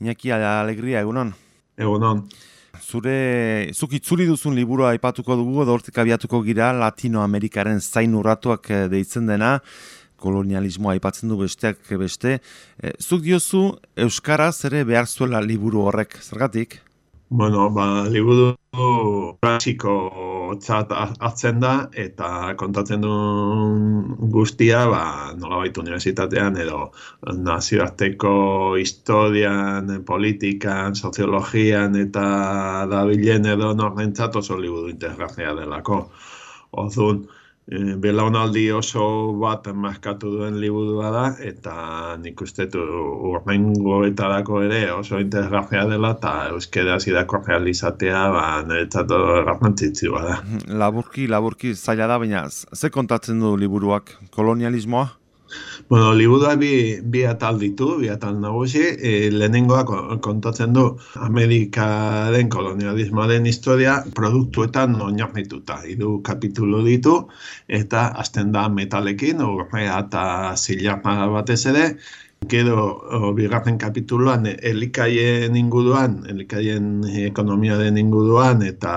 Iñaki Alegria, egunon? Egunon. Zure, zuk itzuri duzun liburua aipatuko dugu, edo hortik abiatuko gira Latinoamerikaren zain urratuak eh, deitzen dena, kolonialismoa aipatzen du besteak beste. Eh, zuk diozu Euskaraz ere behar zuela liburu horrek, zergatik? Bueno, ba, liburu klasiko txat hartzen da, eta kontatzen du guztia, ba, nola baitu universitatean, edo nazioarteko historian, politikan, soziologian, eta da bilen edo norrentzat oso liburu integrazia delako. Ozun, e, belaunaldi oso bat markatu duen liburua da, eta nik uste du urmengo eta dako ere oso integrafea dela, eta euskera zidako realizatea, ba, niretzat garrantzitsua da. Laburki, laburki zaila da, baina ze kontatzen du liburuak? Kolonialismoa? Bueno, liburu bi, bi atal ditu, bi atal nagusi, e, lehenengoa kontatzen du Amerikaren kolonialismoaren historia produktuetan oinarrituta. Hiru kapitulu ditu eta azten da metalekin, urrea eta zilarra batez ere, Gero, bigarren kapituluan, elikaien inguruan, elikaien ekonomiaren inguruan, eta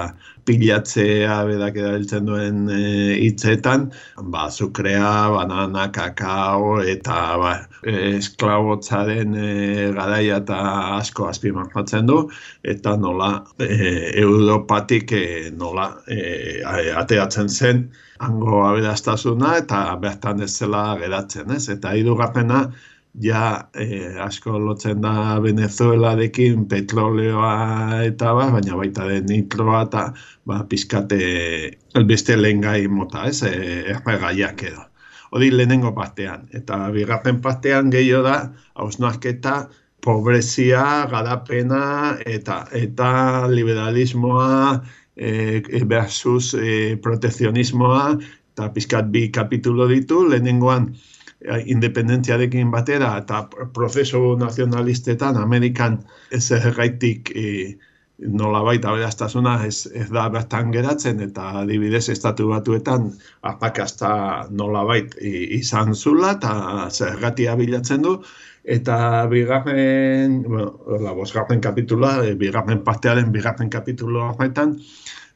pilatzea bedak erabiltzen duen e, hitzetan, ba, zukrea, banana, kakao, eta ba, esklabotzaren e, garaia eta asko azpimarratzen du, eta nola e, Europatik e, nola e, ateatzen zen, hango aberaztasuna, eta bertan ez zela geratzen, ez? Eta hirugarrena ja eh, asko lotzen da Venezuela dekin petroleoa eta ba, baina baita den nitroa eta ba, pizkate beste lehen gai mota, ez, eh, erregaiak edo. Hori lehenengo partean. Eta bigarren partean gehiago da, hausnarketa, pobrezia, garapena eta eta liberalismoa, eh, versus eh, protezionismoa, eta pizkat bi kapitulo ditu, lehenengoan, independentziarekin batera eta prozesu nazionalistetan Amerikan ez erraitik e, nola baita beraztasuna ez, ez da bertan geratzen eta adibidez estatu batuetan apakazta nola bait izan zula eta zergatia bilatzen du. Eta bigarren, bueno, la bosgarren kapitula, bigarren partearen bigarren kapitulo horretan,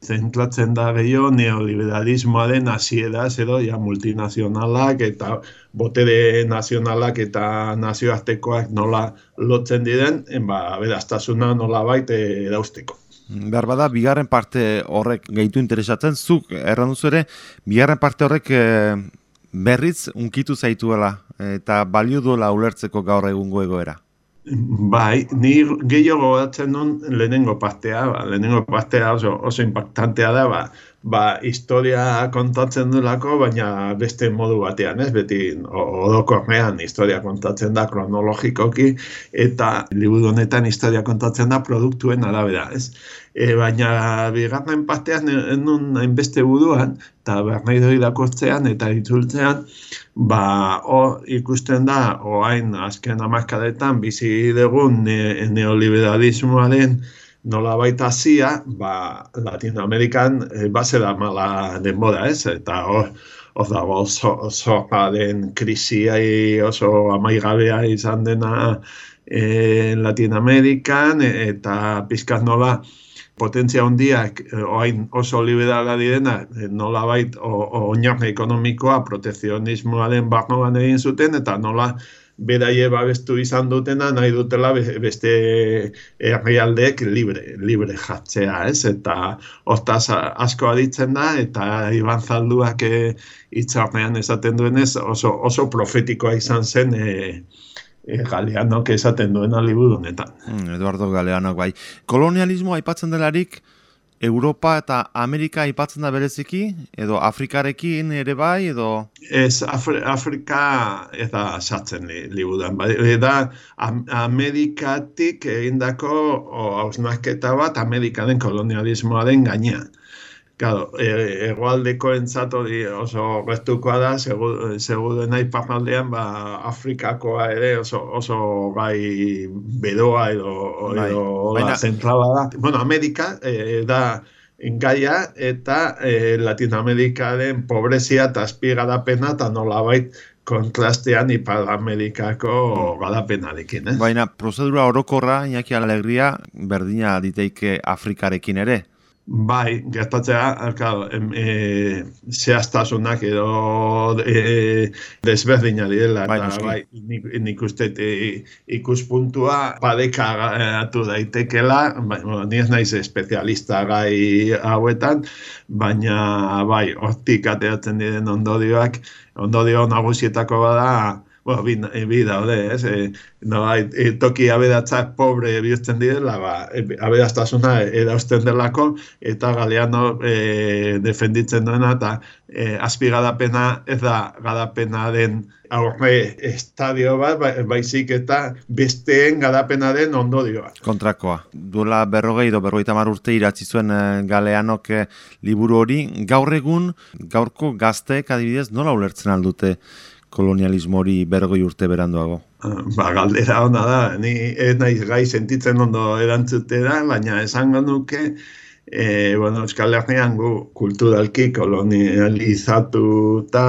zentratzen da gehiago neoliberalismoaren hasiera edo ja multinazionalak eta botere nazionalak eta nazioartekoak nola lotzen diren, ba, beraztasuna nola baite erausteko. Behar bada, bigarren parte horrek gehitu interesatzen, zuk erran duzu ere, bigarren parte horrek e, berriz unkitu zaituela eta balio duela ulertzeko gaur egungo egoera. Bai, ni gehiago gogatzen nun lehenengo partea, ba, lehenengo partea oso, oso impactantea da, ba, ba, historia kontatzen dulako, baina beste modu batean, ez? Beti odokorrean historia kontatzen da kronologikoki, eta liburu honetan historia kontatzen da produktuen arabera, ez? E, baina bigarren partean nun hainbeste buruan, eta bernei doi dakortzean eta itzultzean, ba, o, ikusten da, oain azken amarkadetan, bizi dugun ne, neoliberalismoaren nola baita zia, ba, Latinoamerikan e, basera mala denbora, ez? Eta hor, hor dago oso den krisia oso amaigabea izan dena e, Latinoamerikan, eta pizkaz nola, potentzia hondiak eh, oain oso liberala direna, eh, nola bait oinarne ekonomikoa protezionismoaren barnoan egin zuten, eta nola beraie babestu izan dutena nahi dutela beste herrialdeek libre, libre jatzea, ez? Eta hortaz asko aditzen da, eta Iban Zalduak hitzarnean esaten duenez oso, oso profetikoa izan zen e, e, Galeano esaten duena liburu honetan. Hmm, Eduardo Galeano bai. Kolonialismo aipatzen delarik Europa eta Amerika aipatzen da bereziki edo Afrikarekin ere bai edo Ez Afrika eta satzen li, liburuan bai. Da Amerikatik egindako hausnarketa bat Amerikaren kolonialismoaren gainean. Claro, e, egoaldeko entzat hori oso gertukoa da, seguru nahi parraldean, ba, Afrikakoa ere oso, oso gai bedoa edo, bai, edo baina... zentrala da. Bueno, Amerika e, da gaia eta e, Latinoamerikaren pobrezia eta azpigarapena eta nolabait kontrastean Ipar Amerikako galapenarekin. Eh? Baina, prozedura orokorra, Iñaki Alegria, berdina diteike Afrikarekin ere? Bai, gertatzea, claro, e, zehaztasunak edo e, desberdina direla, bai, eta bai, nik, nik uste e, ikuspuntua padeka atu daitekela, bai, bueno, ni ez naiz espezialista gai hauetan, baina bai, hortik ateatzen diren ondorioak, ondorio nagusietako bada, bueno, bi, bi daude, ez? E, no, e, toki abedatzak pobre bihurtzen direla, ba, e, abedaztasuna edausten delako, eta galeano e, defenditzen duena, eta e, azpi gadapena ez da gadapena den aurre estadio bat, ba, baizik eta besteen gadapena den ondorioa. Kontrakoa. Duela berrogei do berrogeita mar urte iratzi zuen galeanok liburu hori, gaur egun, gaurko gazteek adibidez, nola ulertzen aldute kolonialismo hori bergoi urte beranduago? Ba, galdera hona da, ni ez naiz gai sentitzen ondo erantzutera, baina esango nuke, e, bueno, Euskal Herrian gu kulturalki kolonializatu eta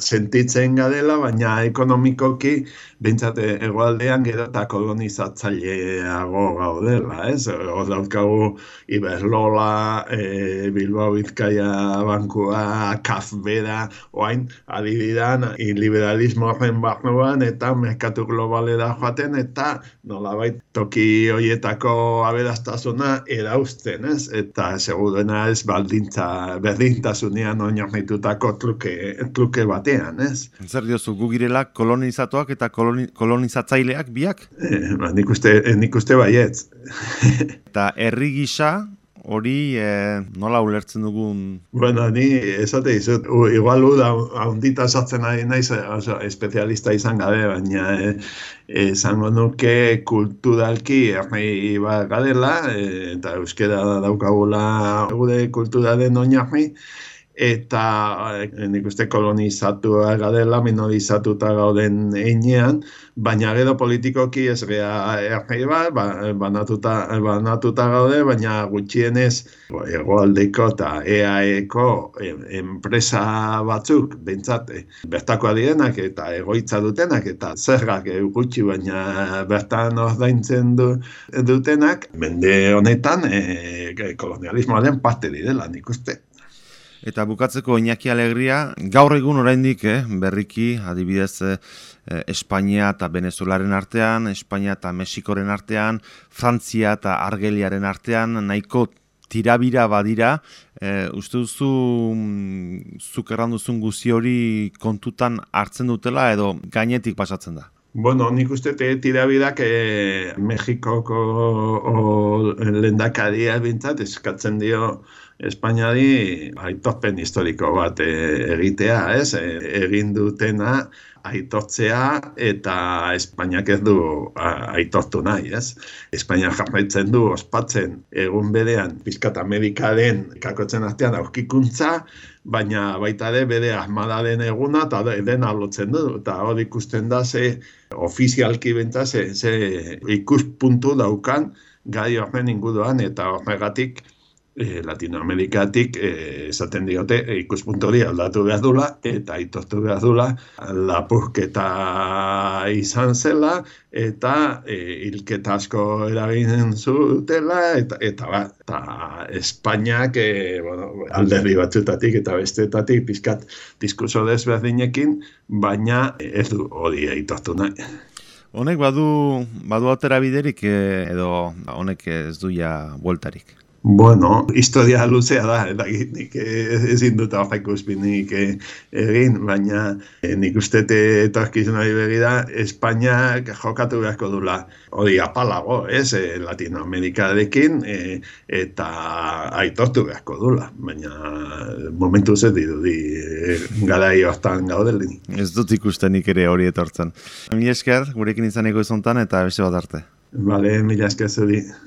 sentitzen gadela, baina ekonomikoki bintzate egualdean gero eta kolonizatzaileago gaudela, ez? Hor daukagu Iberlola, e, Bilbao Bizkaia Bankua, Kafbera, oain, adibidan, liberalismo horren barruan eta merkatu globalera joaten eta nolabait toki hoietako aberaztasuna erauzten, ez? Eta seguruena ez baldintza berdintasunean oinarritutako truke, truke batean, ez? Zer diozu, gugirela kolonizatuak eta kolonizatuak kolonizatzaileak biak? Eh, ba, nik, uste, nik uste baietz. Eta herri gisa hori eh, nola ulertzen dugun? Bueno, ni esate izut, igual da haundita sartzen ari naiz, oso, espezialista izan gabe, baina eh, esango nuke kulturalki herri bat gadela, eh, eta euskera daukagula gure kulturaren oinarri, eta e, nik uste kolonizatu gadela, minorizatuta gauden einean, baina gero politikoki ez gea errei bat, ba, banatuta, banatuta gaude, baina gutxienez egoaldeko eta EAEko enpresa batzuk, bentsate, bertakoa dienak eta egoitza dutenak, eta zergak gutxi baina bertan ordaintzen du, dutenak, mende honetan e, kolonialismoaren parte direla, nik uste. Eta bukatzeko Iñaki Alegria, gaur egun oraindik eh, berriki, adibidez eh, Espainia eta Venezuelaren artean, Espainia eta Mexikoren artean, Frantzia eta Argeliaren artean, nahiko tirabira badira, eh, uste duzu mm, zuk erranduzun guzi hori kontutan hartzen dutela edo gainetik pasatzen da? Bueno, nik uste te tirabidak eh, Mexikoko lendakaria bintzat eskatzen dio Espainiari aitorpen historiko bat e, egitea, ez? E, egin dutena aitortzea eta Espainiak ez du aitortu nahi, ez? Espainia jarraitzen du ospatzen egun berean Bizkat Amerikaren kakotzen artean aurkikuntza, baina baita ere bere armada den eguna eta den alotzen du, eta hor ikusten da ze ofizialki benta ze, ze ikuspuntu daukan gai horren inguruan eta horregatik e, Latinoamerikatik e, esaten diote e, ikuspuntu hori aldatu behar dula eta aitortu behar dula lapurketa izan zela eta e, ilketa asko eraginen zutela eta, eta, ba, eta Espainiak e, bueno, alderri batzutatik eta bestetatik pizkat diskurso desberdinekin baina ez du hori aitortu nahi. Honek badu, badu atera biderik edo honek ez duia bueltarik? Bueno, historia luzea da, eta nik ezin dut hau ikuspinik egin, baina eh, nik uste etorkizunari begira, Espainia jokatu beharko dula hori apalago, ez, e, Latinoamerikarekin, e, eta aitortu beharko dula, baina momentu zet ditu di gara hortan gaudeli. Ez dut ikustenik ere hori etortzen. Mi esker, gurekin izaneko izontan eta beste bat arte. Bale, mila esker zedi.